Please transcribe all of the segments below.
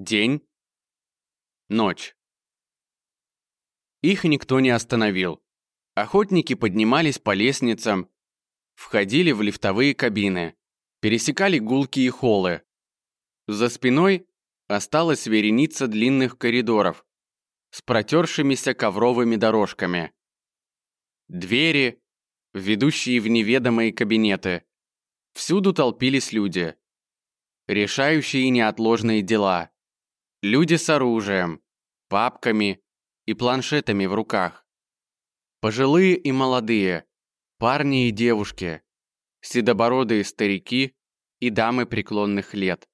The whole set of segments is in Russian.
День. Ночь. Их никто не остановил. Охотники поднимались по лестницам, входили в лифтовые кабины, пересекали гулкие холлы. За спиной осталась вереница длинных коридоров с протершимися ковровыми дорожками. Двери, ведущие в неведомые кабинеты. Всюду толпились люди, решающие неотложные дела. Люди с оружием, папками и планшетами в руках. Пожилые и молодые, парни и девушки, седобородые старики и дамы преклонных лет.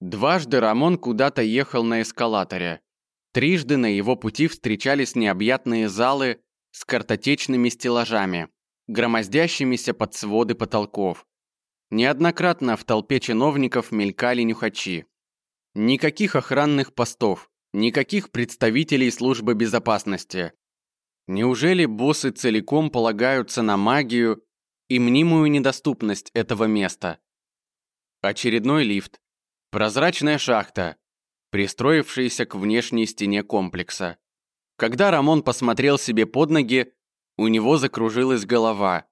Дважды Рамон куда-то ехал на эскалаторе. Трижды на его пути встречались необъятные залы с картотечными стеллажами, громоздящимися под своды потолков. Неоднократно в толпе чиновников мелькали нюхачи. Никаких охранных постов, никаких представителей службы безопасности. Неужели боссы целиком полагаются на магию и мнимую недоступность этого места? Очередной лифт. Прозрачная шахта, пристроившаяся к внешней стене комплекса. Когда Рамон посмотрел себе под ноги, у него закружилась голова.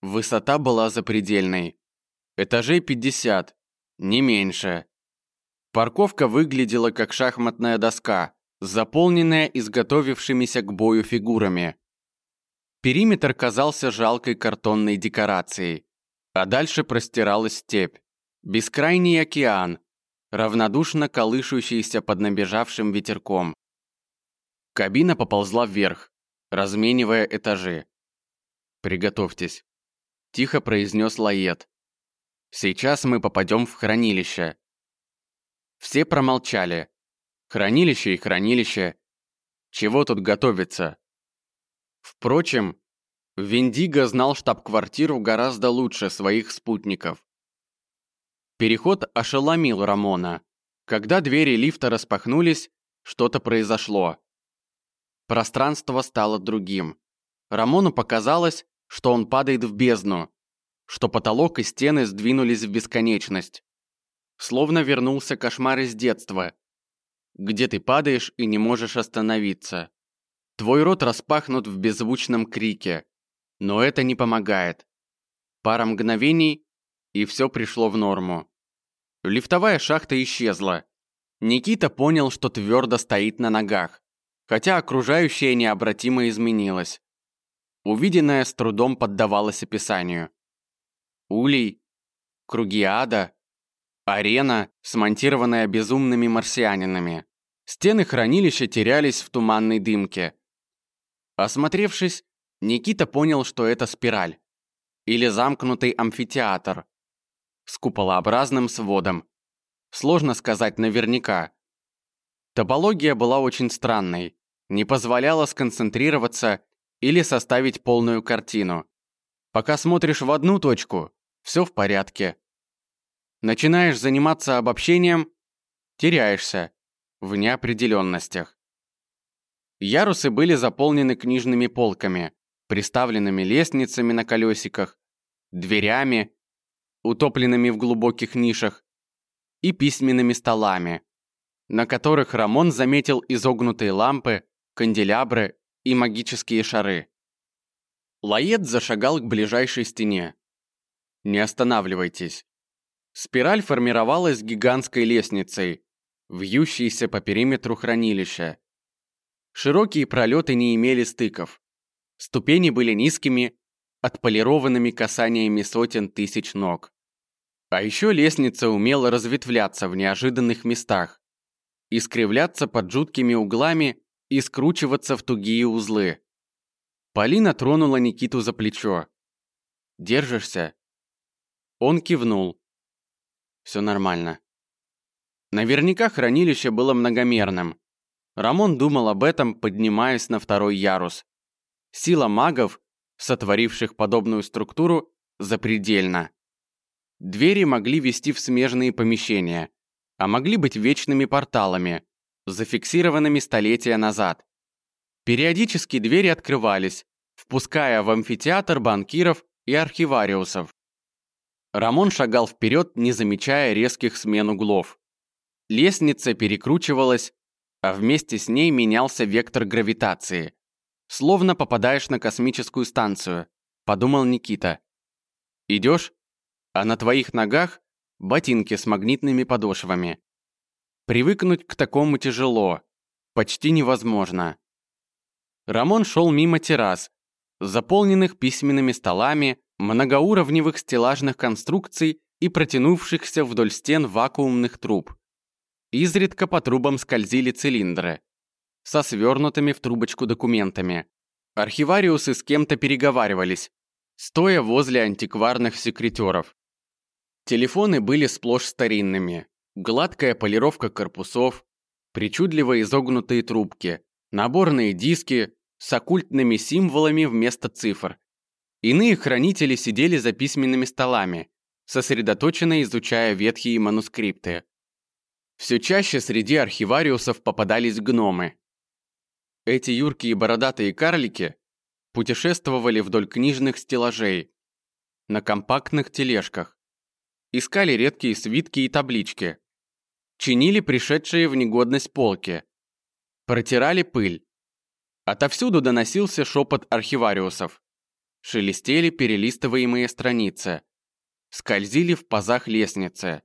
Высота была запредельной. Этажей 50, не меньше. Парковка выглядела как шахматная доска, заполненная изготовившимися к бою фигурами. Периметр казался жалкой картонной декорацией, а дальше простиралась степь. Бескрайний океан, равнодушно колышущийся под набежавшим ветерком. Кабина поползла вверх, разменивая этажи. «Приготовьтесь», – тихо произнес Лает. «Сейчас мы попадем в хранилище. Все промолчали. Хранилище и хранилище. Чего тут готовиться? Впрочем, Виндиго знал штаб-квартиру гораздо лучше своих спутников. Переход ошеломил Рамона. Когда двери лифта распахнулись, что-то произошло. Пространство стало другим. Рамону показалось, что он падает в бездну, что потолок и стены сдвинулись в бесконечность. Словно вернулся кошмар из детства, где ты падаешь и не можешь остановиться. Твой рот распахнут в беззвучном крике, но это не помогает. Пара мгновений, и все пришло в норму. Лифтовая шахта исчезла. Никита понял, что твердо стоит на ногах, хотя окружающее необратимо изменилось. Увиденное с трудом поддавалось описанию. Улей, круги ада, Арена, смонтированная безумными марсианинами. Стены хранилища терялись в туманной дымке. Осмотревшись, Никита понял, что это спираль. Или замкнутый амфитеатр. С куполообразным сводом. Сложно сказать наверняка. Топология была очень странной. Не позволяла сконцентрироваться или составить полную картину. Пока смотришь в одну точку, все в порядке. Начинаешь заниматься обобщением, теряешься в неопределенностях. Ярусы были заполнены книжными полками, приставленными лестницами на колесиках, дверями, утопленными в глубоких нишах, и письменными столами, на которых Рамон заметил изогнутые лампы, канделябры и магические шары. Лаед зашагал к ближайшей стене. «Не останавливайтесь», Спираль формировалась гигантской лестницей, вьющейся по периметру хранилища. Широкие пролеты не имели стыков. Ступени были низкими, отполированными касаниями сотен тысяч ног. А еще лестница умела разветвляться в неожиданных местах, искривляться под жуткими углами и скручиваться в тугие узлы. Полина тронула Никиту за плечо. «Держишься?» Он кивнул. Все нормально. Наверняка хранилище было многомерным. Рамон думал об этом, поднимаясь на второй ярус. Сила магов, сотворивших подобную структуру, запредельна. Двери могли вести в смежные помещения, а могли быть вечными порталами, зафиксированными столетия назад. Периодически двери открывались, впуская в амфитеатр банкиров и архивариусов. Рамон шагал вперед, не замечая резких смен углов. Лестница перекручивалась, а вместе с ней менялся вектор гравитации. Словно попадаешь на космическую станцию, подумал Никита. Идешь, а на твоих ногах ботинки с магнитными подошвами. Привыкнуть к такому тяжело, почти невозможно. Рамон шел мимо террас, заполненных письменными столами, многоуровневых стеллажных конструкций и протянувшихся вдоль стен вакуумных труб. Изредка по трубам скользили цилиндры со свернутыми в трубочку документами. Архивариусы с кем-то переговаривались, стоя возле антикварных секретеров. Телефоны были сплошь старинными. Гладкая полировка корпусов, причудливо изогнутые трубки, наборные диски с оккультными символами вместо цифр. Иные хранители сидели за письменными столами, сосредоточенно изучая ветхие манускрипты. Все чаще среди архивариусов попадались гномы. Эти юркие бородатые карлики путешествовали вдоль книжных стеллажей, на компактных тележках, искали редкие свитки и таблички, чинили пришедшие в негодность полки, протирали пыль. Отовсюду доносился шепот архивариусов. Шелестели перелистываемые страницы. Скользили в пазах лестницы.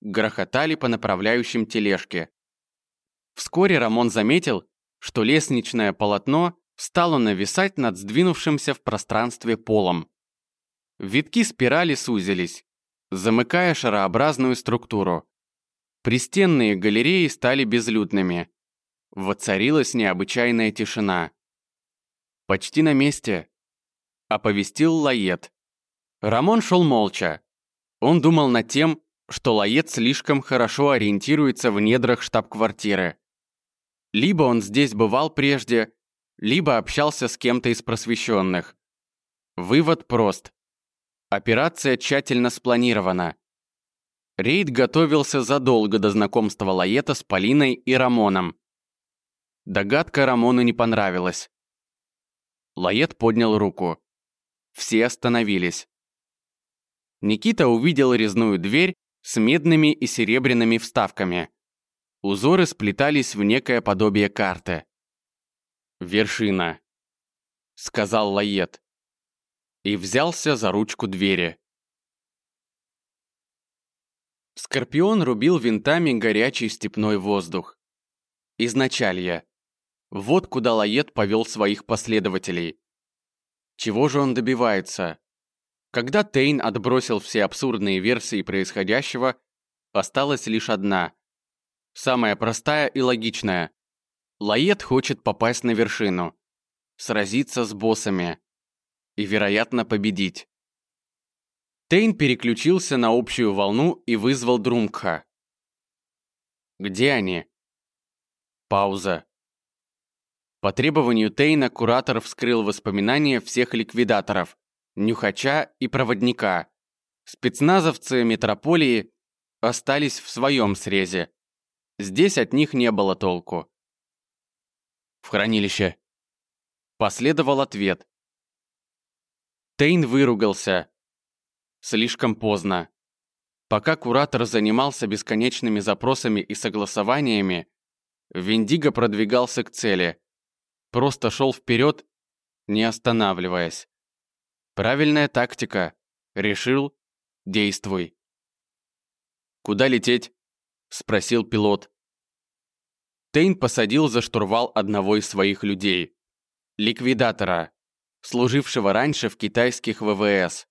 Грохотали по направляющим тележке. Вскоре Рамон заметил, что лестничное полотно стало нависать над сдвинувшимся в пространстве полом. Витки спирали сузились, замыкая шарообразную структуру. Пристенные галереи стали безлюдными. Воцарилась необычайная тишина. «Почти на месте», — оповестил Лает. Рамон шел молча. Он думал над тем, что Лает слишком хорошо ориентируется в недрах штаб-квартиры. Либо он здесь бывал прежде, либо общался с кем-то из просвещенных. Вывод прост. Операция тщательно спланирована. Рейд готовился задолго до знакомства Лаета с Полиной и Рамоном. Догадка Рамону не понравилась. Лает поднял руку. Все остановились. Никита увидел резную дверь с медными и серебряными вставками. Узоры сплетались в некое подобие карты. «Вершина», — сказал Лает. И взялся за ручку двери. Скорпион рубил винтами горячий степной воздух. Изначалья. Вот куда Лает повел своих последователей. Чего же он добивается? Когда Тейн отбросил все абсурдные версии происходящего, осталась лишь одна. Самая простая и логичная. Лает хочет попасть на вершину, сразиться с боссами и, вероятно, победить. Тейн переключился на общую волну и вызвал Друнгха. «Где они?» Пауза. По требованию Тейна куратор вскрыл воспоминания всех ликвидаторов, нюхача и проводника. Спецназовцы метрополии остались в своем срезе. Здесь от них не было толку. «В хранилище». Последовал ответ. Тейн выругался. Слишком поздно. Пока куратор занимался бесконечными запросами и согласованиями, Виндиго продвигался к цели. Просто шел вперед, не останавливаясь. Правильная тактика. Решил – действуй. «Куда лететь?» – спросил пилот. Тейн посадил за штурвал одного из своих людей. Ликвидатора, служившего раньше в китайских ВВС.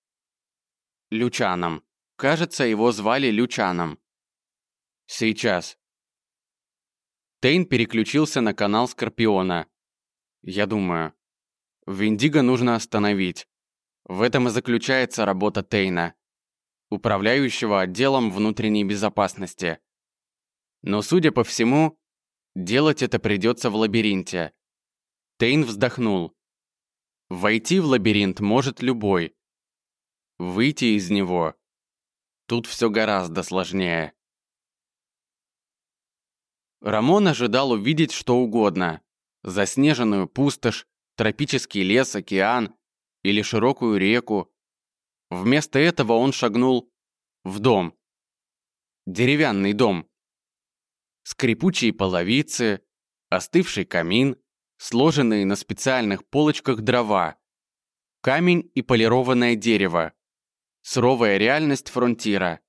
Лючаном. Кажется, его звали Лючаном. Сейчас. Тейн переключился на канал Скорпиона. Я думаю, Виндиго нужно остановить. В этом и заключается работа Тейна, управляющего отделом внутренней безопасности. Но, судя по всему, делать это придется в лабиринте. Тейн вздохнул. Войти в лабиринт может любой, выйти из него. Тут все гораздо сложнее. Рамон ожидал увидеть что угодно. Заснеженную пустошь, тропический лес, океан или широкую реку. Вместо этого он шагнул в дом. Деревянный дом. скрипучие половицы, остывший камин, сложенные на специальных полочках дрова, камень и полированное дерево, суровая реальность фронтира.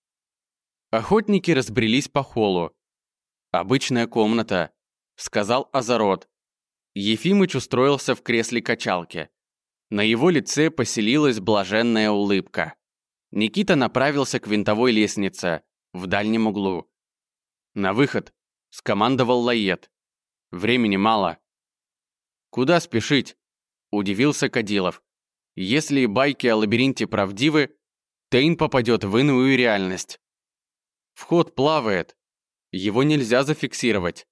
Охотники разбрелись по холлу. «Обычная комната», — сказал Азарот. Ефимыч устроился в кресле качалки. На его лице поселилась блаженная улыбка. Никита направился к винтовой лестнице, в дальнем углу. «На выход», — скомандовал Лает. «Времени мало». «Куда спешить?» — удивился Кадилов. «Если байки о лабиринте правдивы, Тейн попадет в иную реальность. Вход плавает. Его нельзя зафиксировать».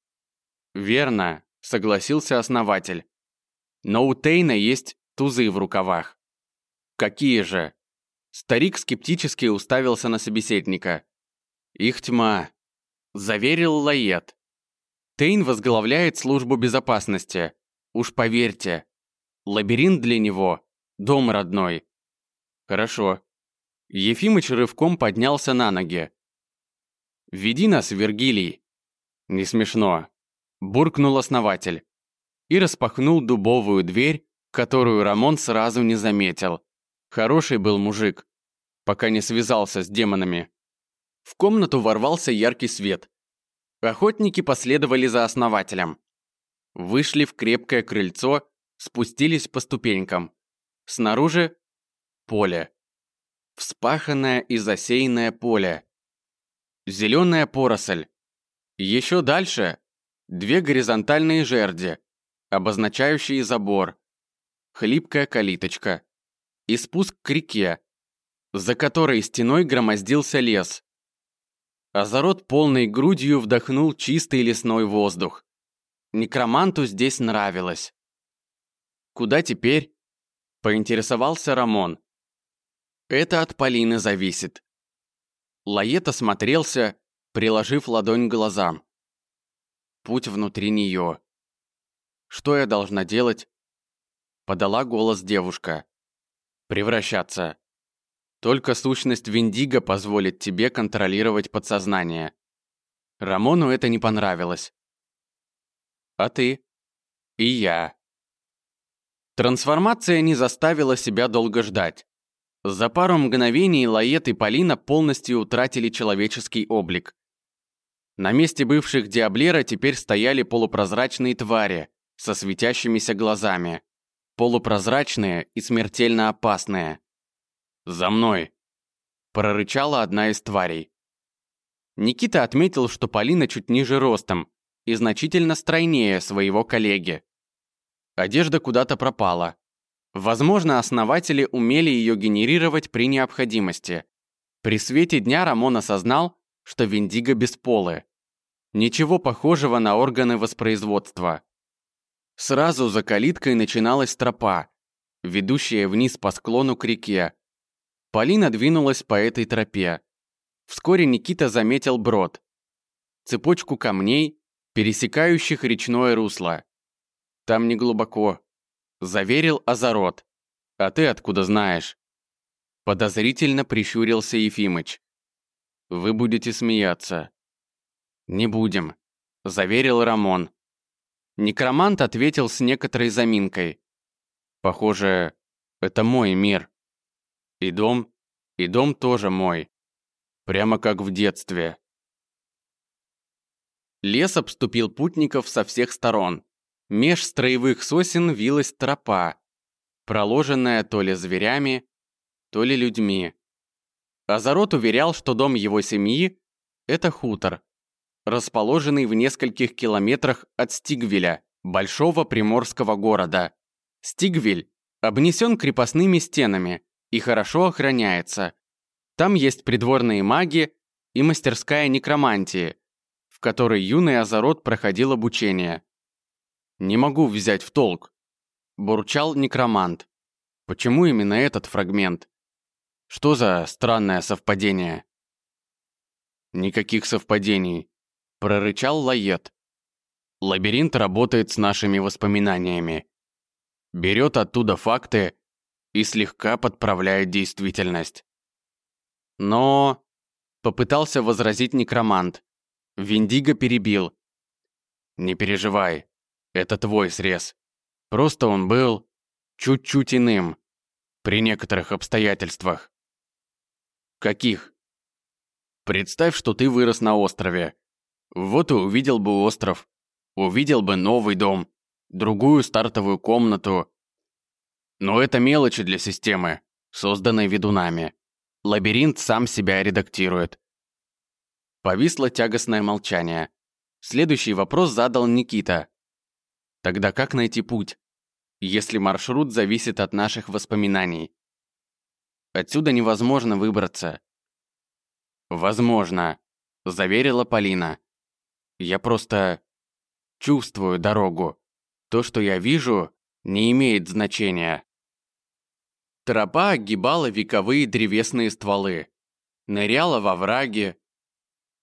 «Верно», — согласился основатель. «Но у Тейна есть тузы в рукавах». «Какие же?» Старик скептически уставился на собеседника. «Их тьма», — заверил Лает. Тейн возглавляет службу безопасности. Уж поверьте, лабиринт для него — дом родной. Хорошо. Ефимыч рывком поднялся на ноги. «Веди нас, Вергилий!» «Не смешно», — буркнул основатель. И распахнул дубовую дверь, которую Рамон сразу не заметил. Хороший был мужик, пока не связался с демонами. В комнату ворвался яркий свет. Охотники последовали за основателем. Вышли в крепкое крыльцо, спустились по ступенькам. Снаружи – поле. Вспаханное и засеянное поле. Зеленая поросль. Еще дальше – две горизонтальные жерди, обозначающие забор. Хлипкая калиточка. И спуск к реке, за которой стеной громоздился лес. Азарот полной грудью вдохнул чистый лесной воздух. Некроманту здесь нравилось. «Куда теперь?» – поинтересовался Рамон. «Это от Полины зависит». Лает осмотрелся, приложив ладонь к глазам. Путь внутри нее. «Что я должна делать?» Подала голос девушка. «Превращаться». Только сущность Виндиго позволит тебе контролировать подсознание. Рамону это не понравилось. А ты? И я. Трансформация не заставила себя долго ждать. За пару мгновений Лает и Полина полностью утратили человеческий облик. На месте бывших Диаблера теперь стояли полупрозрачные твари со светящимися глазами. Полупрозрачные и смертельно опасные. «За мной!» – прорычала одна из тварей. Никита отметил, что Полина чуть ниже ростом и значительно стройнее своего коллеги. Одежда куда-то пропала. Возможно, основатели умели ее генерировать при необходимости. При свете дня Рамон осознал, что Виндиго бесполы. Ничего похожего на органы воспроизводства. Сразу за калиткой начиналась тропа, ведущая вниз по склону к реке, Полина двинулась по этой тропе. Вскоре Никита заметил брод. Цепочку камней, пересекающих речное русло. Там не глубоко. Заверил Азарот. А ты откуда знаешь? Подозрительно прищурился Ефимыч. Вы будете смеяться. Не будем, заверил Рамон. Некромант ответил с некоторой заминкой. Похоже, это мой мир. И дом, и дом тоже мой. Прямо как в детстве. Лес обступил путников со всех сторон. Меж строевых сосен вилась тропа, проложенная то ли зверями, то ли людьми. Азарот уверял, что дом его семьи – это хутор, расположенный в нескольких километрах от Стигвеля, большого приморского города. Стигвель обнесен крепостными стенами, и хорошо охраняется. Там есть придворные маги и мастерская некромантии, в которой юный Азарот проходил обучение. «Не могу взять в толк», – бурчал некромант. «Почему именно этот фрагмент? Что за странное совпадение?» «Никаких совпадений», – прорычал Лает. «Лабиринт работает с нашими воспоминаниями. Берет оттуда факты и слегка подправляет действительность. Но... Попытался возразить некромант. Виндиго перебил. «Не переживай, это твой срез. Просто он был чуть-чуть иным. При некоторых обстоятельствах». «Каких?» «Представь, что ты вырос на острове. Вот и увидел бы остров. Увидел бы новый дом, другую стартовую комнату. Но это мелочи для системы, созданной ведунами. Лабиринт сам себя редактирует. Повисло тягостное молчание. Следующий вопрос задал Никита. Тогда как найти путь, если маршрут зависит от наших воспоминаний? Отсюда невозможно выбраться. Возможно, заверила Полина. Я просто чувствую дорогу. То, что я вижу, не имеет значения. Тропа огибала вековые древесные стволы, ныряла во враги,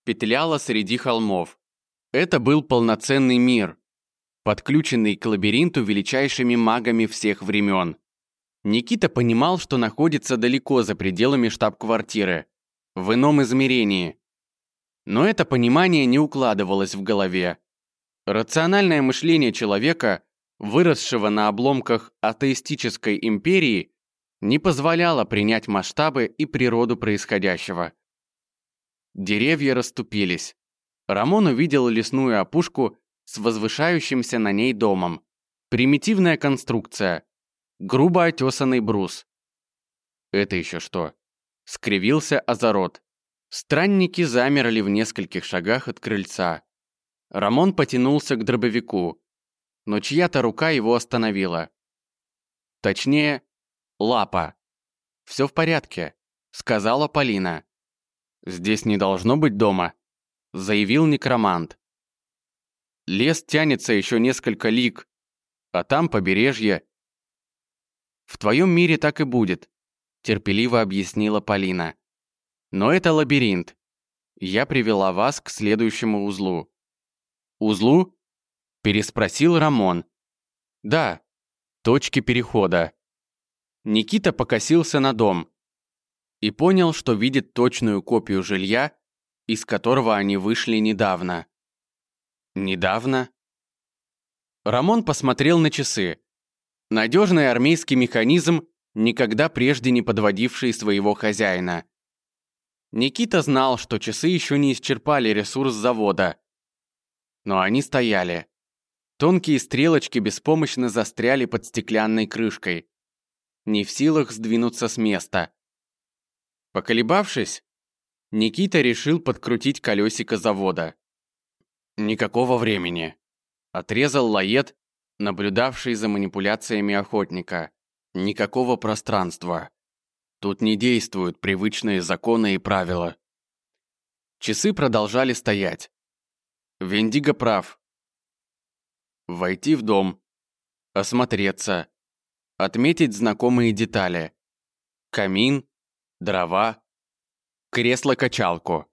петляла среди холмов. Это был полноценный мир, подключенный к лабиринту величайшими магами всех времен. Никита понимал, что находится далеко за пределами штаб-квартиры, в ином измерении. Но это понимание не укладывалось в голове. Рациональное мышление человека, выросшего на обломках атеистической империи, не позволяло принять масштабы и природу происходящего. Деревья расступились. Рамон увидел лесную опушку с возвышающимся на ней домом. Примитивная конструкция. Грубо отесанный брус. Это еще что? Скривился Азарот. Странники замерли в нескольких шагах от крыльца. Рамон потянулся к дробовику, но чья-то рука его остановила. Точнее, лапа. «Все в порядке», — сказала Полина. «Здесь не должно быть дома», — заявил некромант. «Лес тянется еще несколько лиг, а там побережье». «В твоем мире так и будет», — терпеливо объяснила Полина. «Но это лабиринт. Я привела вас к следующему узлу. «Узлу?» – переспросил Рамон. «Да, точки перехода». Никита покосился на дом и понял, что видит точную копию жилья, из которого они вышли недавно. Недавно? Рамон посмотрел на часы. Надежный армейский механизм, никогда прежде не подводивший своего хозяина. Никита знал, что часы еще не исчерпали ресурс завода, но они стояли. Тонкие стрелочки беспомощно застряли под стеклянной крышкой. Не в силах сдвинуться с места. Поколебавшись, Никита решил подкрутить колесико завода. «Никакого времени», — отрезал Лает, наблюдавший за манипуляциями охотника. «Никакого пространства. Тут не действуют привычные законы и правила». Часы продолжали стоять. Вендиго прав. Войти в дом, осмотреться, отметить знакомые детали. Камин, дрова, кресло-качалку.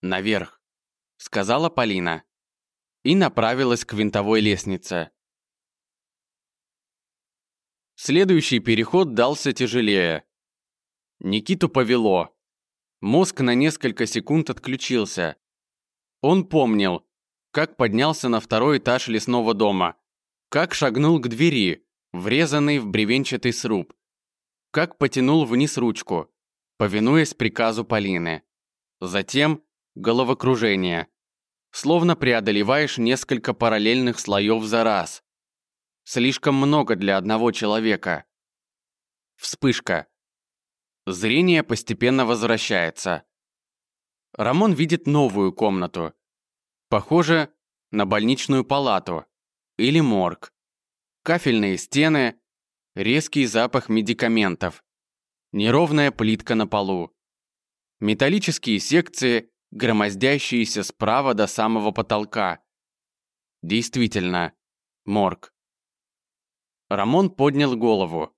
Наверх, сказала Полина и направилась к винтовой лестнице. Следующий переход дался тяжелее. Никиту повело. Мозг на несколько секунд отключился. Он помнил, как поднялся на второй этаж лесного дома, как шагнул к двери, врезанный в бревенчатый сруб, как потянул вниз ручку, повинуясь приказу Полины. Затем головокружение. Словно преодолеваешь несколько параллельных слоев за раз. Слишком много для одного человека. Вспышка. Зрение постепенно возвращается. Рамон видит новую комнату. Похоже на больничную палату или морг. Кафельные стены, резкий запах медикаментов, неровная плитка на полу. Металлические секции, громоздящиеся справа до самого потолка. Действительно, морг. Рамон поднял голову.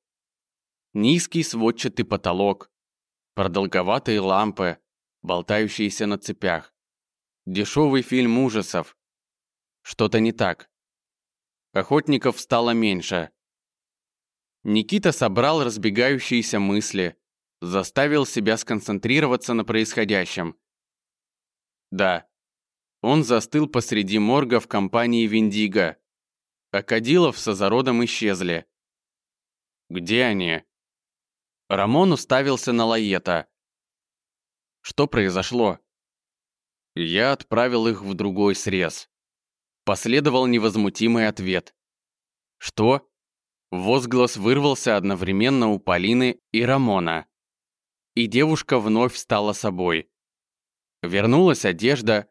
Низкий сводчатый потолок, продолговатые лампы, болтающиеся на цепях. Дешевый фильм ужасов. Что-то не так. Охотников стало меньше. Никита собрал разбегающиеся мысли, заставил себя сконцентрироваться на происходящем. Да, Он застыл посреди морга в компании Виндиго. А Кадилов с Азародом исчезли. «Где они?» Рамон уставился на Лаета. «Что произошло?» Я отправил их в другой срез. Последовал невозмутимый ответ. «Что?» Возглас вырвался одновременно у Полины и Рамона. И девушка вновь стала собой. Вернулась одежда.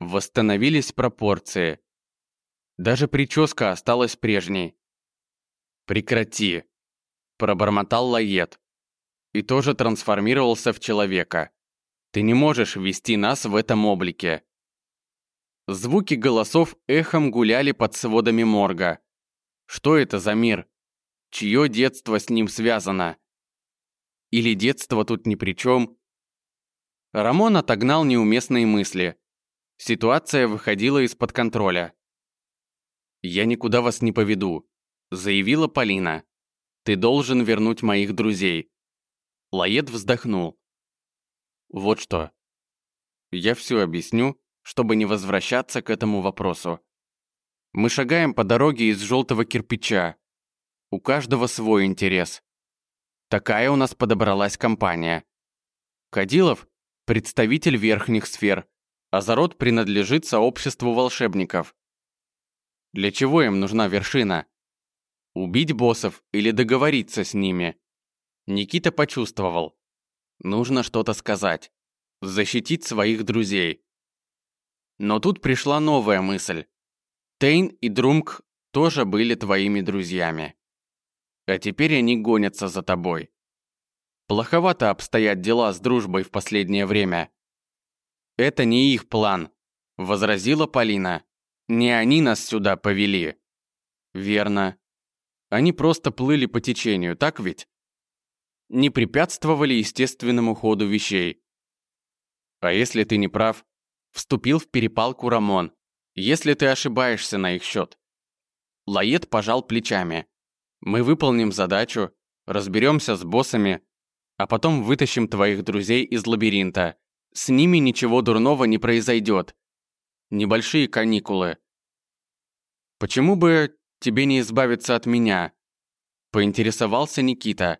Восстановились пропорции. Даже прическа осталась прежней. «Прекрати!» – пробормотал Лает. И тоже трансформировался в человека. «Ты не можешь вести нас в этом облике!» Звуки голосов эхом гуляли под сводами морга. Что это за мир? Чье детство с ним связано? Или детство тут ни при чем? Рамон отогнал неуместные мысли. Ситуация выходила из-под контроля. «Я никуда вас не поведу», — заявила Полина. «Ты должен вернуть моих друзей». Лаед вздохнул. «Вот что. Я все объясню, чтобы не возвращаться к этому вопросу. Мы шагаем по дороге из желтого кирпича. У каждого свой интерес. Такая у нас подобралась компания. Кадилов – представитель верхних сфер, а Зарод принадлежит сообществу волшебников. Для чего им нужна вершина? Убить боссов или договориться с ними? Никита почувствовал. Нужно что-то сказать. Защитить своих друзей. Но тут пришла новая мысль. Тейн и Друмк тоже были твоими друзьями. А теперь они гонятся за тобой. Плоховато обстоят дела с дружбой в последнее время. Это не их план, возразила Полина. Не они нас сюда повели. Верно. Они просто плыли по течению, так ведь? Не препятствовали естественному ходу вещей. А если ты не прав? Вступил в перепалку Рамон если ты ошибаешься на их счет. Лает пожал плечами. Мы выполним задачу, разберемся с боссами, а потом вытащим твоих друзей из лабиринта. С ними ничего дурного не произойдет. Небольшие каникулы. Почему бы тебе не избавиться от меня? Поинтересовался Никита.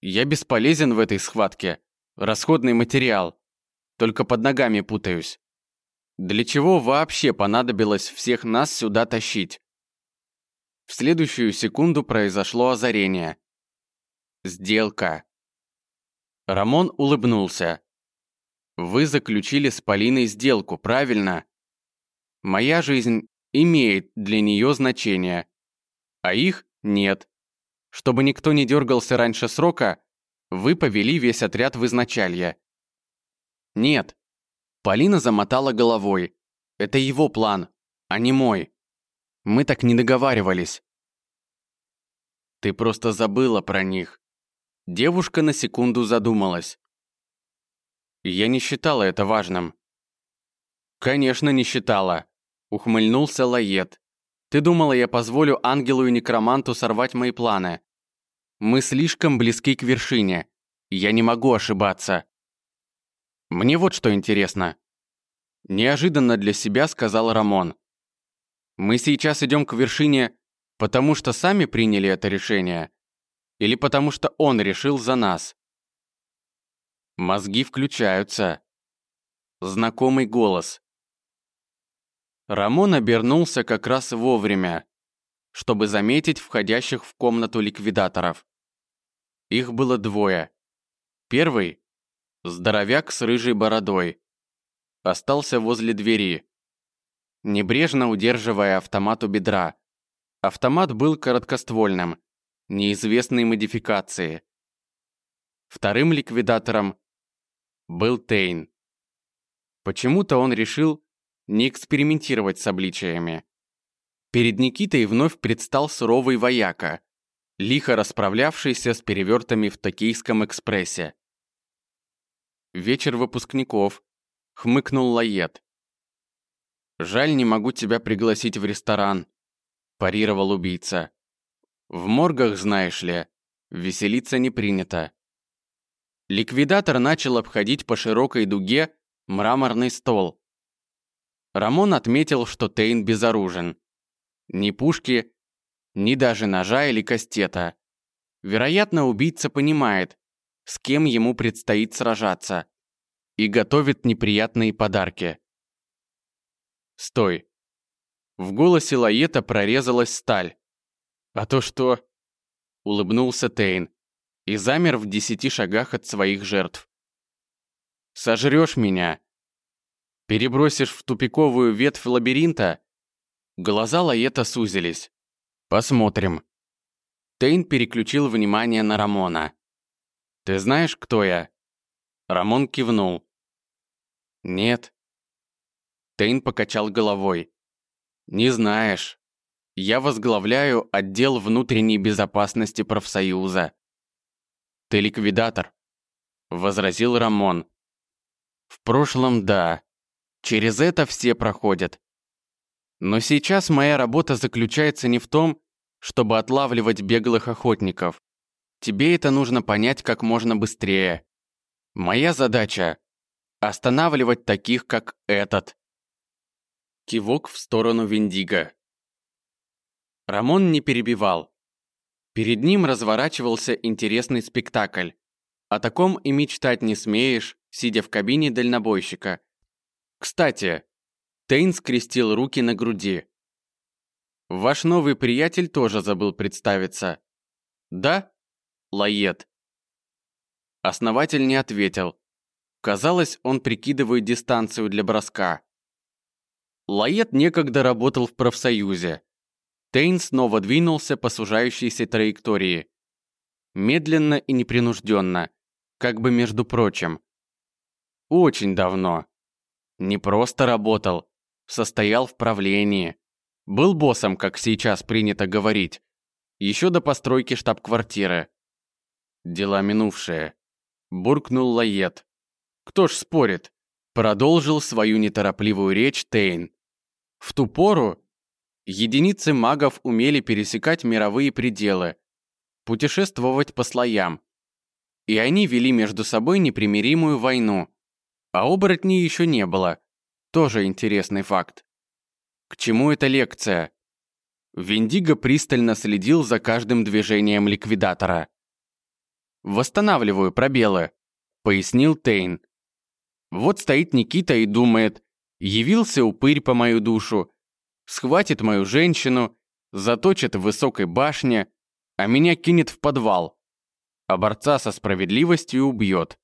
Я бесполезен в этой схватке. Расходный материал. Только под ногами путаюсь. Для чего вообще понадобилось всех нас сюда тащить? В следующую секунду произошло озарение. Сделка. Рамон улыбнулся. Вы заключили с Полиной сделку, правильно? Моя жизнь имеет для нее значение, а их нет. Чтобы никто не дергался раньше срока, вы повели весь отряд в изначалье. Нет, Полина замотала головой. Это его план, а не мой. Мы так не договаривались. Ты просто забыла про них. Девушка на секунду задумалась. Я не считала это важным. Конечно, не считала. Ухмыльнулся Лает. Ты думала, я позволю ангелу и некроманту сорвать мои планы? Мы слишком близки к вершине. Я не могу ошибаться. Мне вот что интересно. Неожиданно для себя сказал Рамон. Мы сейчас идем к вершине, потому что сами приняли это решение? Или потому что он решил за нас? Мозги включаются. Знакомый голос. Рамон обернулся как раз вовремя, чтобы заметить входящих в комнату ликвидаторов. Их было двое. Первый Здоровяк с рыжей бородой. Остался возле двери, небрежно удерживая автомат у бедра. Автомат был короткоствольным, неизвестной модификации. Вторым ликвидатором был Тейн. Почему-то он решил не экспериментировать с обличиями. Перед Никитой вновь предстал суровый вояка, лихо расправлявшийся с перевертами в Токийском экспрессе. Вечер выпускников. Хмыкнул Лает. Жаль, не могу тебя пригласить в ресторан. Парировал убийца. В моргах, знаешь ли, веселиться не принято. Ликвидатор начал обходить по широкой дуге мраморный стол. Рамон отметил, что Тейн безоружен. Ни пушки, ни даже ножа или кастета. Вероятно, убийца понимает, с кем ему предстоит сражаться, и готовит неприятные подарки. «Стой!» В голосе Лаета прорезалась сталь. «А то что?» Улыбнулся Тейн и замер в десяти шагах от своих жертв. «Сожрешь меня!» Перебросишь в тупиковую ветвь лабиринта? Глаза Лаета сузились. Посмотрим. Тейн переключил внимание на Рамона. «Ты знаешь, кто я?» Рамон кивнул. «Нет». Тейн покачал головой. «Не знаешь. Я возглавляю отдел внутренней безопасности профсоюза». «Ты ликвидатор», — возразил Рамон. «В прошлом, да. Через это все проходят. Но сейчас моя работа заключается не в том, чтобы отлавливать беглых охотников. Тебе это нужно понять как можно быстрее. Моя задача – останавливать таких, как этот. Кивок в сторону Виндиго. Рамон не перебивал. Перед ним разворачивался интересный спектакль. О таком и мечтать не смеешь, сидя в кабине дальнобойщика – кстати, Тейн скрестил руки на груди. Ваш новый приятель тоже забыл представиться. Да? Лает. Основатель не ответил. Казалось, он прикидывает дистанцию для броска. Лает некогда работал в профсоюзе. Тейн снова двинулся по сужающейся траектории. Медленно и непринужденно, как бы между прочим. Очень давно. Не просто работал, состоял в правлении. Был боссом, как сейчас принято говорить. Еще до постройки штаб-квартиры. Дела минувшие. Буркнул Лает. Кто ж спорит? Продолжил свою неторопливую речь Тейн. В ту пору единицы магов умели пересекать мировые пределы, путешествовать по слоям. И они вели между собой непримиримую войну, а оборотней еще не было. Тоже интересный факт. К чему эта лекция? Виндиго пристально следил за каждым движением ликвидатора. «Восстанавливаю пробелы», — пояснил Тейн. «Вот стоит Никита и думает, явился упырь по мою душу, схватит мою женщину, заточит в высокой башне, а меня кинет в подвал, а борца со справедливостью убьет.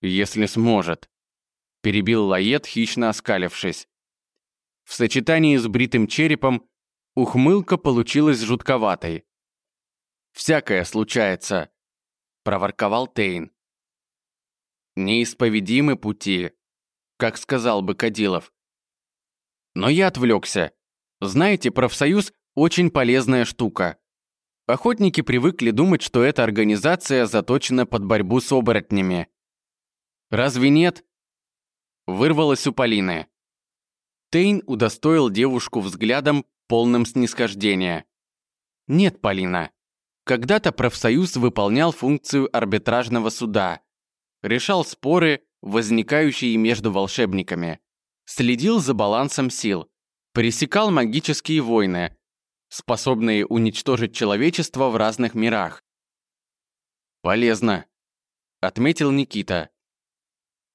Если сможет. Перебил Лает, хищно оскалившись. В сочетании с бритым черепом ухмылка получилась жутковатой. «Всякое случается», — проворковал Тейн. «Неисповедимы пути», как сказал бы Кадилов. Но я отвлекся. Знаете, профсоюз – очень полезная штука. Охотники привыкли думать, что эта организация заточена под борьбу с оборотнями. Разве нет?» Вырвалось у Полины. Тейн удостоил девушку взглядом, полным снисхождения. «Нет, Полина. Когда-то профсоюз выполнял функцию арбитражного суда, решал споры, возникающие между волшебниками, следил за балансом сил, пресекал магические войны, способные уничтожить человечество в разных мирах. «Полезно», — отметил Никита.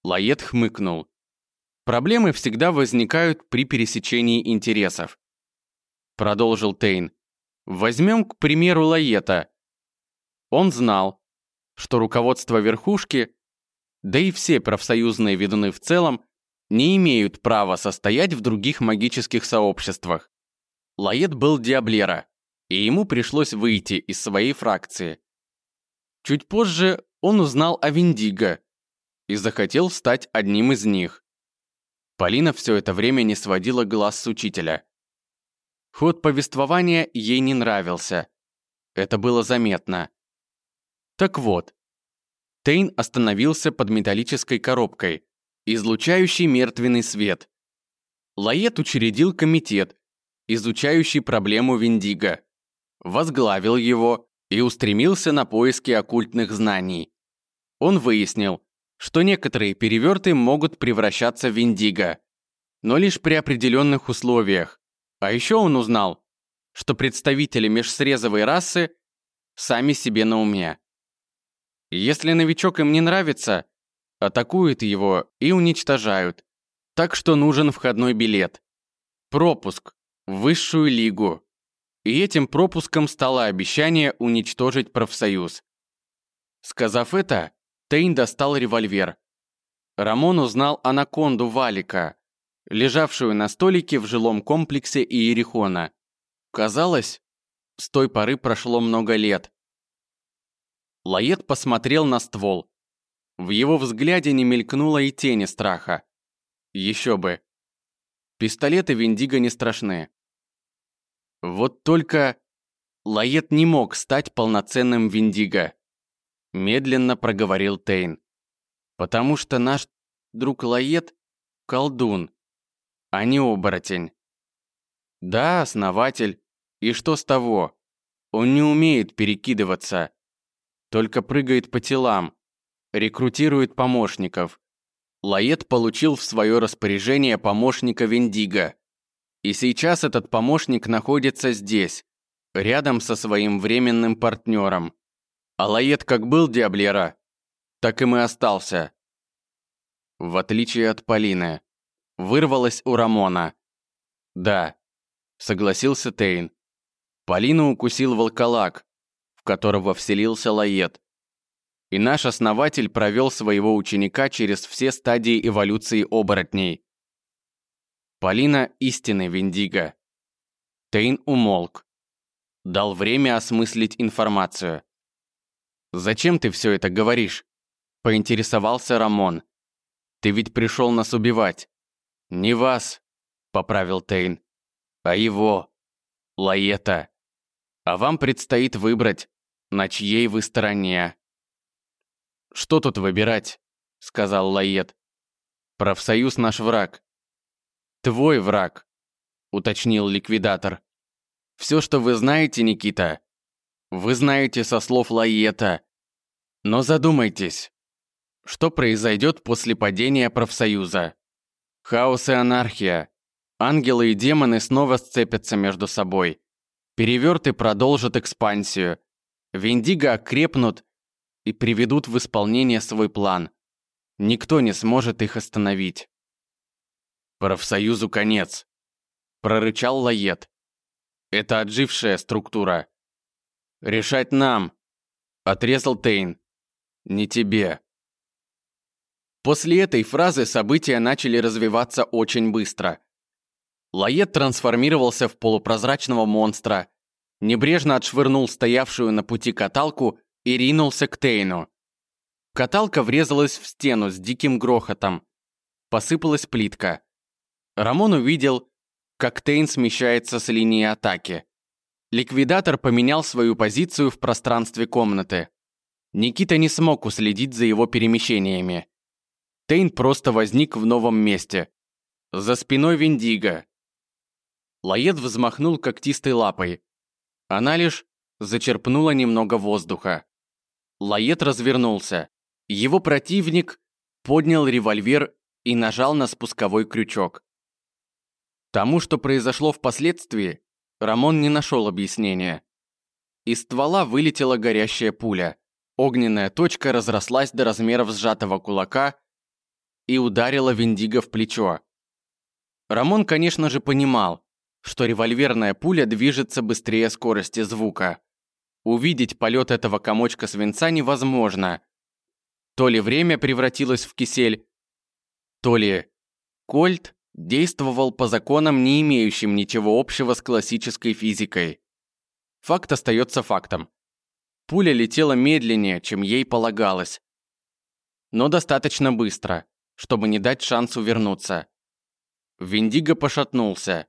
Лает хмыкнул. Проблемы всегда возникают при пересечении интересов. Продолжил Тейн. Возьмем, к примеру, Лаета. Он знал, что руководство верхушки, да и все профсоюзные ведуны в целом, не имеют права состоять в других магических сообществах. Лает был Диаблера, и ему пришлось выйти из своей фракции. Чуть позже он узнал о Виндиго, и захотел стать одним из них. Полина все это время не сводила глаз с учителя. Ход повествования ей не нравился. Это было заметно. Так вот, Тейн остановился под металлической коробкой, излучающей мертвенный свет. Лает учредил комитет, изучающий проблему Виндиго, возглавил его и устремился на поиски оккультных знаний. Он выяснил, что некоторые переверты могут превращаться в индиго. но лишь при определенных условиях. А еще он узнал, что представители межсрезовой расы сами себе на уме. Если новичок им не нравится, атакуют его и уничтожают. Так что нужен входной билет. Пропуск в высшую лигу. И этим пропуском стало обещание уничтожить профсоюз. Сказав это, Тейн достал револьвер. Рамон узнал анаконду Валика, лежавшую на столике в жилом комплексе Иерихона. Казалось, с той поры прошло много лет. Лает посмотрел на ствол. В его взгляде не мелькнуло и тени страха. Еще бы. Пистолеты Виндиго не страшны. Вот только Лает не мог стать полноценным Виндиго. Медленно проговорил Тейн. Потому что наш друг Лает – колдун, а не оборотень. Да, основатель. И что с того? Он не умеет перекидываться. Только прыгает по телам. Рекрутирует помощников. Лает получил в свое распоряжение помощника Виндиго. И сейчас этот помощник находится здесь, рядом со своим временным партнером. А Лает как был Диаблера, так и мы остался. В отличие от Полины. Вырвалась у Рамона. Да, согласился Тейн. Полину укусил волколак, в которого вселился Лает. И наш основатель провел своего ученика через все стадии эволюции оборотней. Полина – истинный Виндиго. Тейн умолк. Дал время осмыслить информацию. «Зачем ты все это говоришь?» – поинтересовался Рамон. «Ты ведь пришел нас убивать». «Не вас», – поправил Тейн а его, Лаета. А вам предстоит выбрать, на чьей вы стороне. «Что тут выбирать?» — сказал Лает. «Профсоюз наш враг». «Твой враг», — уточнил ликвидатор. «Все, что вы знаете, Никита, вы знаете со слов Лаета. Но задумайтесь, что произойдет после падения профсоюза? Хаос и анархия. Ангелы и демоны снова сцепятся между собой. Переверты продолжат экспансию. Виндиго окрепнут и приведут в исполнение свой план. Никто не сможет их остановить. «Профсоюзу конец», — прорычал Лает. «Это отжившая структура. Решать нам», — отрезал Тейн. «Не тебе». После этой фразы события начали развиваться очень быстро. Лает трансформировался в полупрозрачного монстра, небрежно отшвырнул стоявшую на пути каталку и ринулся к Тейну. Каталка врезалась в стену с диким грохотом. Посыпалась плитка. Рамон увидел, как Тейн смещается с линии атаки. Ликвидатор поменял свою позицию в пространстве комнаты. Никита не смог уследить за его перемещениями. Тейн просто возник в новом месте. За спиной Виндиго, Лаед взмахнул когтистой лапой. Она лишь зачерпнула немного воздуха. Лаед развернулся. Его противник поднял револьвер и нажал на спусковой крючок. Тому, что произошло впоследствии, Рамон не нашел объяснения. Из ствола вылетела горящая пуля. Огненная точка разрослась до размеров сжатого кулака и ударила Виндиго в плечо. Рамон, конечно же, понимал, что револьверная пуля движется быстрее скорости звука. Увидеть полет этого комочка свинца невозможно. То ли время превратилось в кисель, то ли Кольт действовал по законам, не имеющим ничего общего с классической физикой. Факт остается фактом. Пуля летела медленнее, чем ей полагалось. Но достаточно быстро, чтобы не дать шансу вернуться. Виндиго пошатнулся.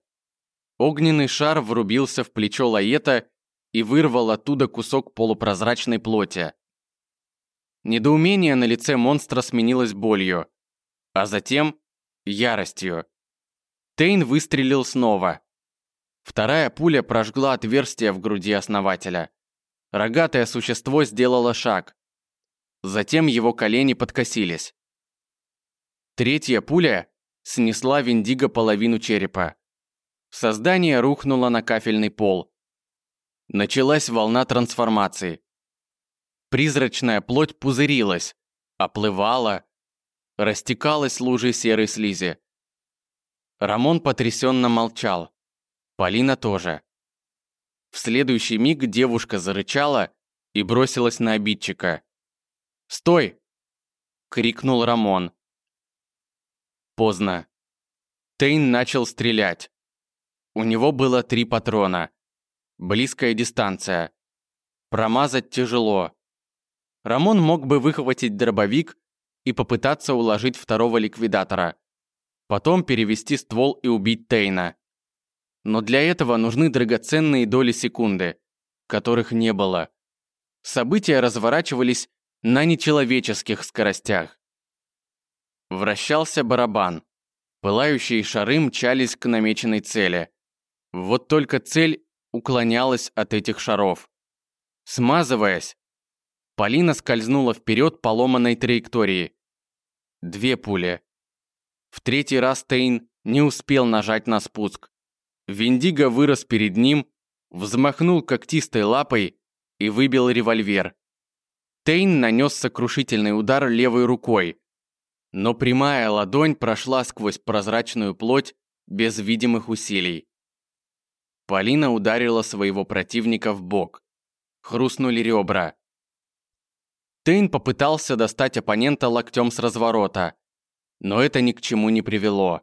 Огненный шар врубился в плечо Лаета и вырвал оттуда кусок полупрозрачной плоти. Недоумение на лице монстра сменилось болью, а затем яростью. Тейн выстрелил снова. Вторая пуля прожгла отверстие в груди основателя. Рогатое существо сделало шаг. Затем его колени подкосились. Третья пуля снесла Виндиго половину черепа. Создание рухнуло на кафельный пол. Началась волна трансформации. Призрачная плоть пузырилась, оплывала, растекалась лужей серой слизи. Рамон потрясенно молчал. Полина тоже. В следующий миг девушка зарычала и бросилась на обидчика. «Стой!» — крикнул Рамон. Поздно. Тейн начал стрелять. У него было три патрона. Близкая дистанция. Промазать тяжело. Рамон мог бы выхватить дробовик и попытаться уложить второго ликвидатора. Потом перевести ствол и убить Тейна. Но для этого нужны драгоценные доли секунды, которых не было. События разворачивались на нечеловеческих скоростях. Вращался барабан. Пылающие шары мчались к намеченной цели. Вот только цель уклонялась от этих шаров. Смазываясь, Полина скользнула вперед по ломаной траектории. Две пули. В третий раз Тейн не успел нажать на спуск. Виндиго вырос перед ним, взмахнул когтистой лапой и выбил револьвер. Тейн нанес сокрушительный удар левой рукой, но прямая ладонь прошла сквозь прозрачную плоть без видимых усилий. Полина ударила своего противника в бок. Хрустнули ребра. Тейн попытался достать оппонента локтем с разворота, но это ни к чему не привело.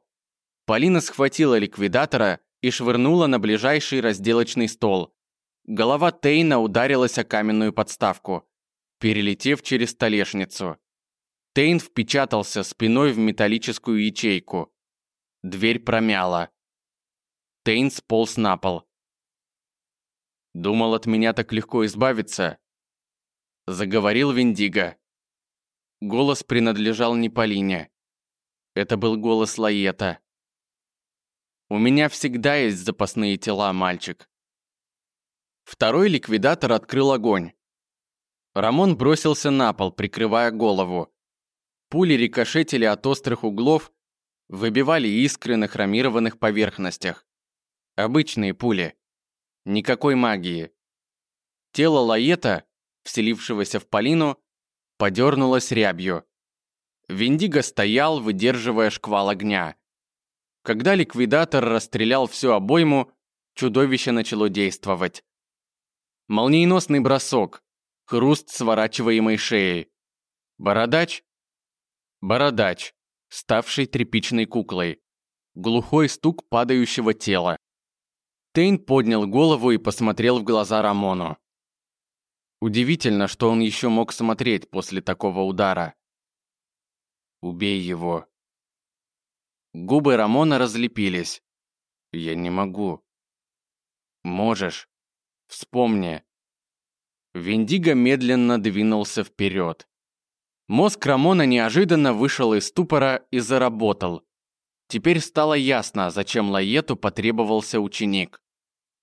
Полина схватила ликвидатора и швырнула на ближайший разделочный стол. Голова Тейна ударилась о каменную подставку, перелетев через столешницу. Тейн впечатался спиной в металлическую ячейку. Дверь промяла. Тейн сполз на пол. «Думал от меня так легко избавиться?» Заговорил Виндиго. Голос принадлежал не Полине. Это был голос Лаета. У меня всегда есть запасные тела, мальчик. Второй ликвидатор открыл огонь. Рамон бросился на пол, прикрывая голову. Пули рикошетили от острых углов, выбивали искры на хромированных поверхностях. Обычные пули. Никакой магии. Тело Лаета, вселившегося в Полину, подернулось рябью. Виндиго стоял, выдерживая шквал огня. Когда ликвидатор расстрелял всю обойму, чудовище начало действовать. Молниеносный бросок, хруст сворачиваемой шеи. Бородач? Бородач, ставший тряпичной куклой. Глухой стук падающего тела. Тейн поднял голову и посмотрел в глаза Рамону. Удивительно, что он еще мог смотреть после такого удара. «Убей его», Губы Рамона разлепились. «Я не могу». «Можешь. Вспомни». Виндиго медленно двинулся вперед. Мозг Рамона неожиданно вышел из ступора и заработал. Теперь стало ясно, зачем Лаету потребовался ученик.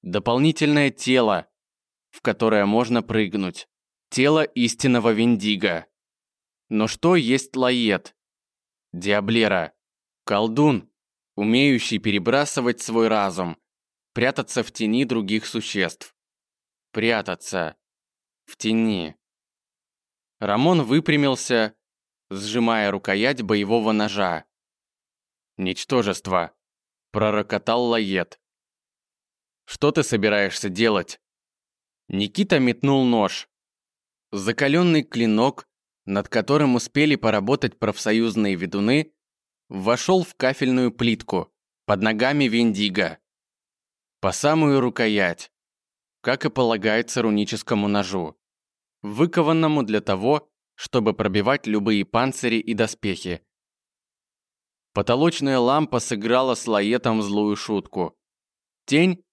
Дополнительное тело, в которое можно прыгнуть. Тело истинного Виндиго. Но что есть Лает? Диаблера. Колдун, умеющий перебрасывать свой разум, прятаться в тени других существ. Прятаться. В тени. Рамон выпрямился, сжимая рукоять боевого ножа. «Ничтожество», — пророкотал Лает. «Что ты собираешься делать?» Никита метнул нож. Закаленный клинок, над которым успели поработать профсоюзные ведуны, вошел в кафельную плитку, под ногами Виндиго. По самую рукоять, как и полагается руническому ножу, выкованному для того, чтобы пробивать любые панцири и доспехи. Потолочная лампа сыграла с лаетом злую шутку. Тень,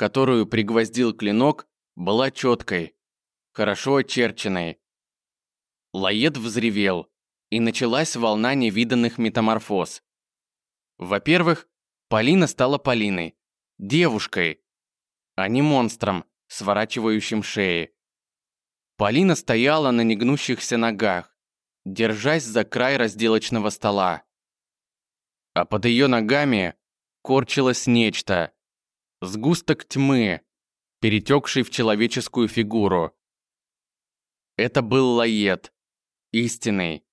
которую пригвоздил клинок, была четкой, хорошо очерченной. Лает взревел, и началась волна невиданных метаморфоз. Во-первых, Полина стала Полиной, девушкой, а не монстром, сворачивающим шеи. Полина стояла на негнущихся ногах, держась за край разделочного стола. а под ее ногами корчилось нечто. Сгусток тьмы, перетекший в человеческую фигуру. Это был Лает, истинный,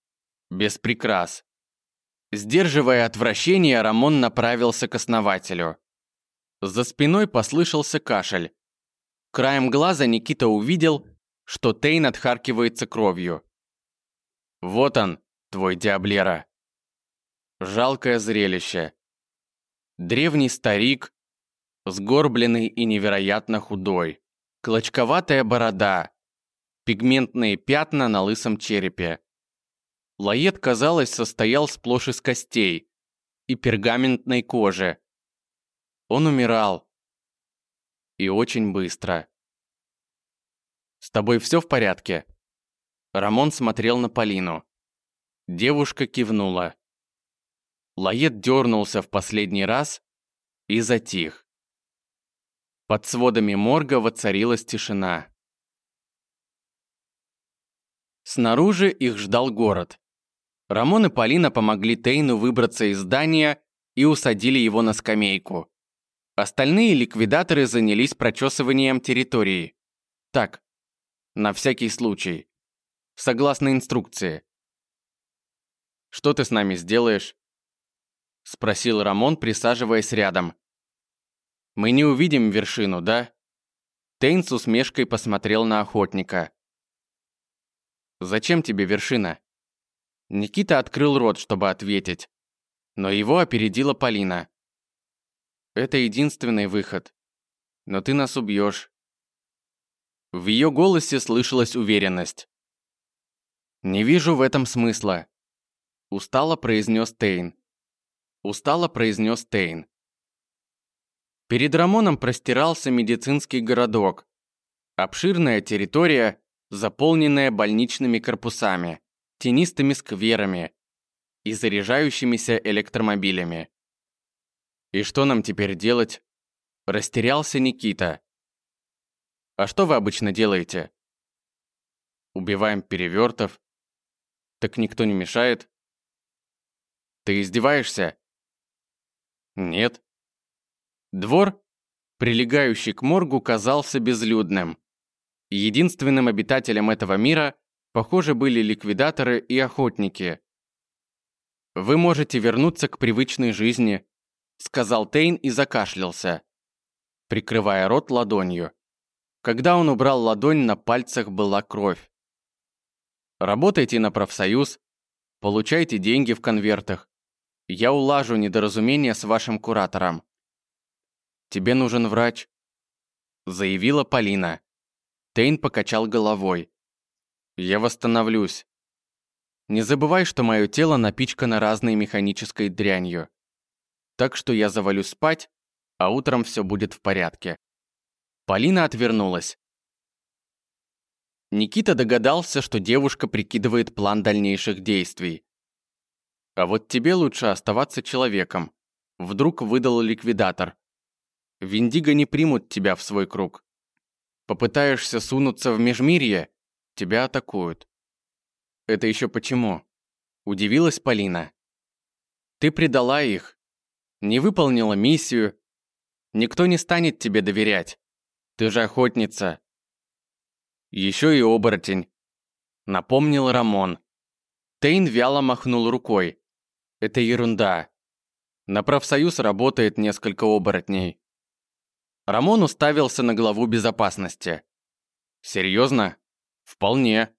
без прикрас. Сдерживая отвращение, Рамон направился к основателю. За спиной послышался кашель. Краем глаза Никита увидел, что Тейн отхаркивается кровью. «Вот он, твой Диаблера». Жалкое зрелище. Древний старик, сгорбленный и невероятно худой. Клочковатая борода, пигментные пятна на лысом черепе. Лает, казалось, состоял сплошь из костей и пергаментной кожи. Он умирал. И очень быстро. «С тобой все в порядке?» Рамон смотрел на Полину. Девушка кивнула. Лает дернулся в последний раз и затих. Под сводами морга воцарилась тишина. Снаружи их ждал город. Рамон и Полина помогли Тейну выбраться из здания и усадили его на скамейку. Остальные ликвидаторы занялись прочесыванием территории. Так, на всякий случай. Согласно инструкции. «Что ты с нами сделаешь?» Спросил Рамон, присаживаясь рядом. «Мы не увидим вершину, да?» Тейн с усмешкой посмотрел на охотника. «Зачем тебе вершина?» Никита открыл рот, чтобы ответить. Но его опередила Полина. «Это единственный выход. Но ты нас убьешь». В ее голосе слышалась уверенность. «Не вижу в этом смысла», – устало произнес Тейн. Устало произнес Тейн. Перед Рамоном простирался медицинский городок. Обширная территория, заполненная больничными корпусами, тенистыми скверами и заряжающимися электромобилями. «И что нам теперь делать?» Растерялся Никита. «А что вы обычно делаете?» «Убиваем перевертов». «Так никто не мешает?» «Ты издеваешься?» Нет. Двор, прилегающий к моргу, казался безлюдным. Единственным обитателем этого мира, похоже, были ликвидаторы и охотники. «Вы можете вернуться к привычной жизни», сказал Тейн и закашлялся, прикрывая рот ладонью. Когда он убрал ладонь, на пальцах была кровь. Работайте на профсоюз, получайте деньги в конвертах, я улажу недоразумение с вашим куратором. Тебе нужен врач, заявила Полина. Тейн покачал головой. Я восстановлюсь. Не забывай, что мое тело напичкано разной механической дрянью. Так что я завалюсь спать, а утром все будет в порядке. Полина отвернулась. Никита догадался, что девушка прикидывает план дальнейших действий. А вот тебе лучше оставаться человеком. Вдруг выдал ликвидатор. Виндиго не примут тебя в свой круг. Попытаешься сунуться в межмирье, тебя атакуют. Это еще почему? Удивилась Полина. Ты предала их, не выполнила миссию. Никто не станет тебе доверять. Ты же охотница. Еще и оборотень. Напомнил Рамон. Тейн вяло махнул рукой. Это ерунда. На профсоюз работает несколько оборотней. Рамон уставился на главу безопасности. Серьезно? Вполне.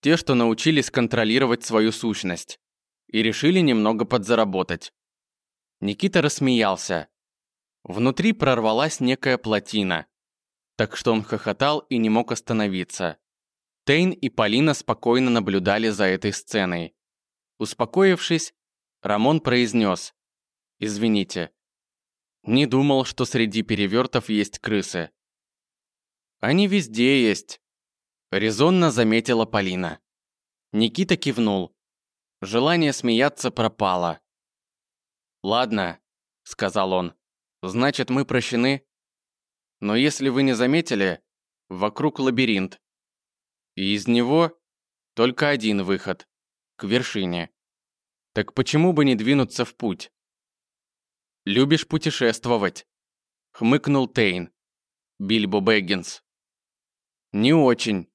Те, что научились контролировать свою сущность. И решили немного подзаработать. Никита рассмеялся. Внутри прорвалась некая плотина. Так что он хохотал и не мог остановиться. Тейн и Полина спокойно наблюдали за этой сценой. Успокоившись, Рамон произнес «Извините, не думал, что среди перевертов есть крысы». «Они везде есть», — резонно заметила Полина. Никита кивнул. Желание смеяться пропало. «Ладно», — сказал он, — «значит, мы прощены. Но если вы не заметили, вокруг лабиринт. И из него только один выход — к вершине. Так почему бы не двинуться в путь? Любишь путешествовать? Хмыкнул Тейн. Бильбо Бэггинс. Не очень,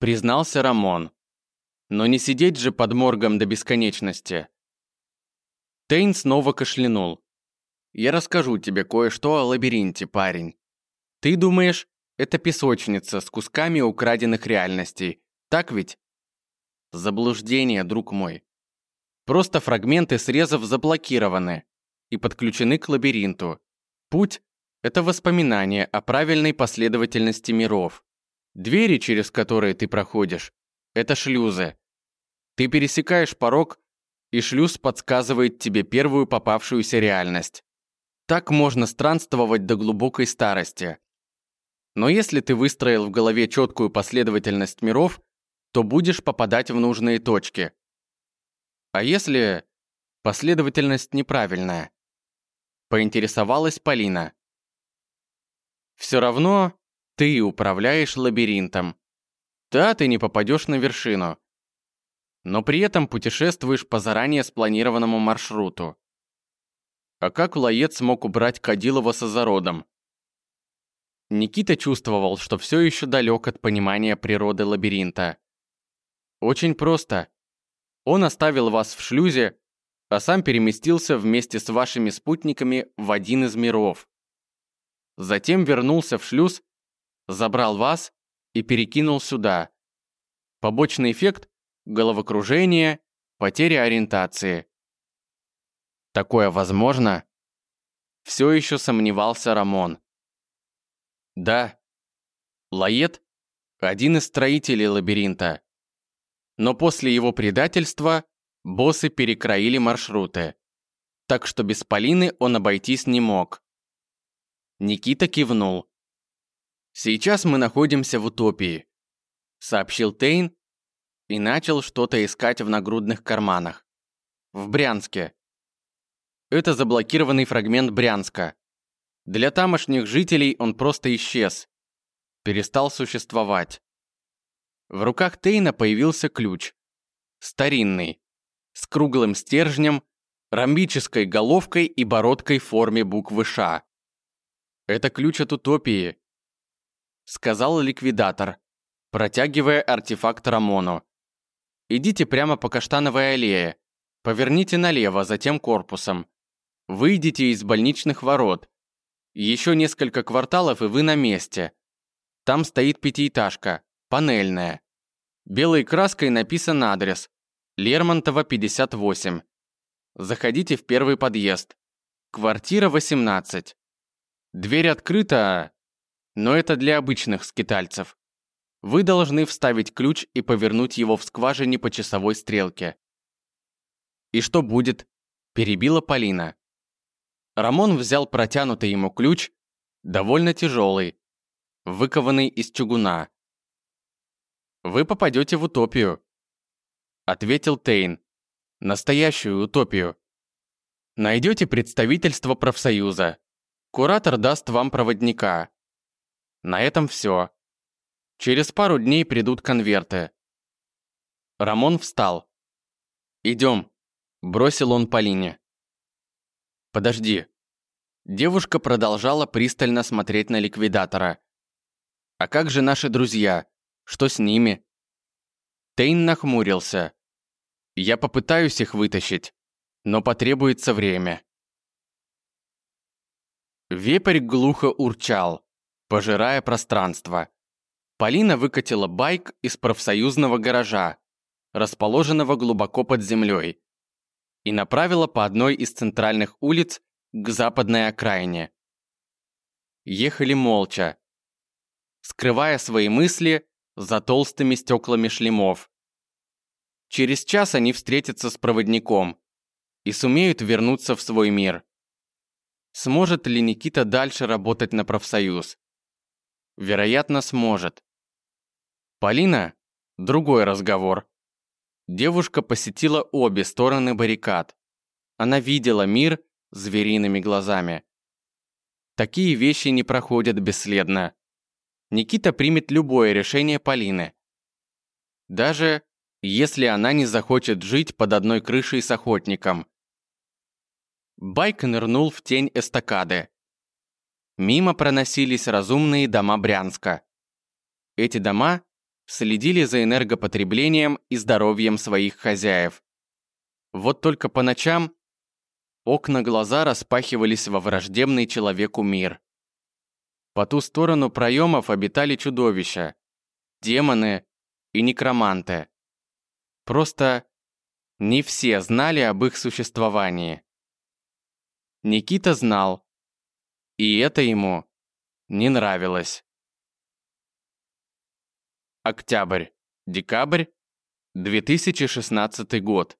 признался Рамон. Но не сидеть же под моргом до бесконечности. Тейн снова кашлянул. Я расскажу тебе кое-что о лабиринте, парень. Ты думаешь, это песочница с кусками украденных реальностей, так ведь? Заблуждение, друг мой. Просто фрагменты срезов заблокированы и подключены к лабиринту. Путь – это воспоминание о правильной последовательности миров. Двери, через которые ты проходишь, это шлюзы. Ты пересекаешь порог, и шлюз подсказывает тебе первую попавшуюся реальность. Так можно странствовать до глубокой старости. Но если ты выстроил в голове четкую последовательность миров, то будешь попадать в нужные точки. А если последовательность неправильная? Поинтересовалась Полина. Все равно ты управляешь лабиринтом. Да, ты не попадешь на вершину. Но при этом путешествуешь по заранее спланированному маршруту. А как Лаец смог убрать Кадилова с Азародом? Никита чувствовал, что все еще далек от понимания природы лабиринта. Очень просто. Он оставил вас в шлюзе, а сам переместился вместе с вашими спутниками в один из миров. Затем вернулся в шлюз, забрал вас и перекинул сюда. Побочный эффект – головокружение, потеря ориентации. Такое возможно? Все еще сомневался Рамон. Да. Лает – один из строителей лабиринта. Но после его предательства боссы перекроили маршруты. Так что без Полины он обойтись не мог. Никита кивнул. «Сейчас мы находимся в утопии», — сообщил Тейн и начал что-то искать в нагрудных карманах. «В Брянске». Это заблокированный фрагмент Брянска. Для тамошних жителей он просто исчез. Перестал существовать. В руках Тейна появился ключ. Старинный. С круглым стержнем, ромбической головкой и бородкой в форме буквы «Ш». «Это ключ от утопии», — сказал ликвидатор, протягивая артефакт Рамону. «Идите прямо по Каштановой аллее, поверните налево, затем корпусом. Выйдите из больничных ворот, еще несколько кварталов, и вы на месте. Там стоит пятиэтажка, панельная. Белой краской написан адрес. Лермонтова, 58. Заходите в первый подъезд. Квартира 18. Дверь открыта, но это для обычных скитальцев. Вы должны вставить ключ и повернуть его в скважине по часовой стрелке. «И что будет?» – перебила Полина. Рамон взял протянутый ему ключ, довольно тяжелый, выкованный из чугуна. «Вы попадете в утопию», — ответил Тейн. «Настоящую утопию. Найдете представительство профсоюза. Куратор даст вам проводника. На этом все. Через пару дней придут конверты». Рамон встал. «Идем», — бросил он Полине. «Подожди». Девушка продолжала пристально смотреть на ликвидатора. «А как же наши друзья? Что с ними?» Тейн нахмурился. «Я попытаюсь их вытащить, но потребуется время». Вепрь глухо урчал, пожирая пространство. Полина выкатила байк из профсоюзного гаража, расположенного глубоко под землей и направила по одной из центральных улиц к западной окраине. Ехали молча, скрывая свои мысли за толстыми стеклами шлемов. Через час они встретятся с проводником и сумеют вернуться в свой мир. Сможет ли Никита дальше работать на профсоюз? Вероятно, сможет. Полина – другой разговор. Девушка посетила обе стороны баррикад. Она видела мир звериными глазами. Такие вещи не проходят бесследно. Никита примет любое решение Полины. Даже если она не захочет жить под одной крышей с охотником. Байк нырнул в тень эстакады. Мимо проносились разумные дома Брянска. Эти дома следили за энергопотреблением и здоровьем своих хозяев. Вот только по ночам окна глаза распахивались во враждебный человеку мир. По ту сторону проемов обитали чудовища, демоны и некроманты. Просто не все знали об их существовании. Никита знал, и это ему не нравилось. Октябрь, декабрь, 2016 год.